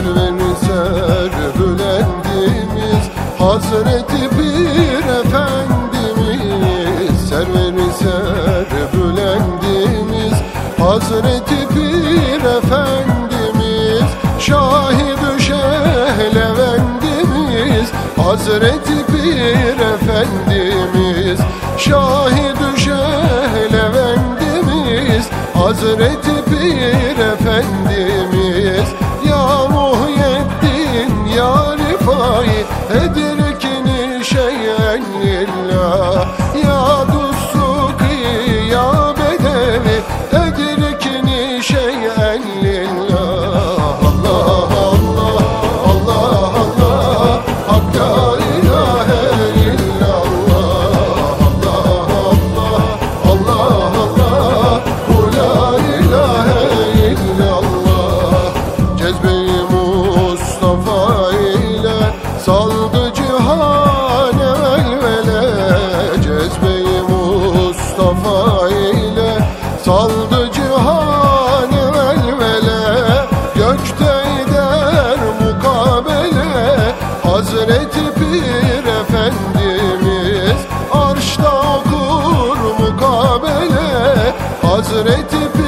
Serveri servülendimiz Hazreti Pir Efendimiz. Serveri servülendimiz Hazreti Pir Efendimiz. Şahid-ü Şehlevendimiz Hazreti Pir Efendimiz. Şahid-ü Şehlevendimiz Hazreti Pir Efendimiz Saldı saldı cihan elvele Gökte eder mukabele. Hazreti Pir Efendimiz Arşta okur mukabele. Hazreti Pir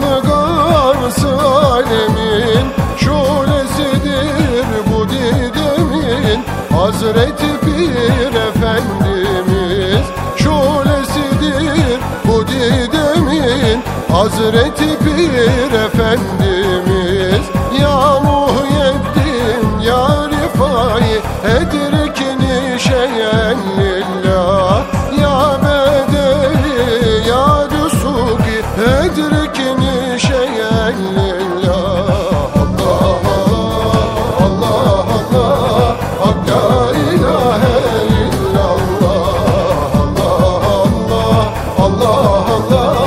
Olmalı gavs alemin Şulesidir bu didemin Hazreti Pir Efendimiz Şulesidir bu didemin Hazreti Pir Efendimiz Allah.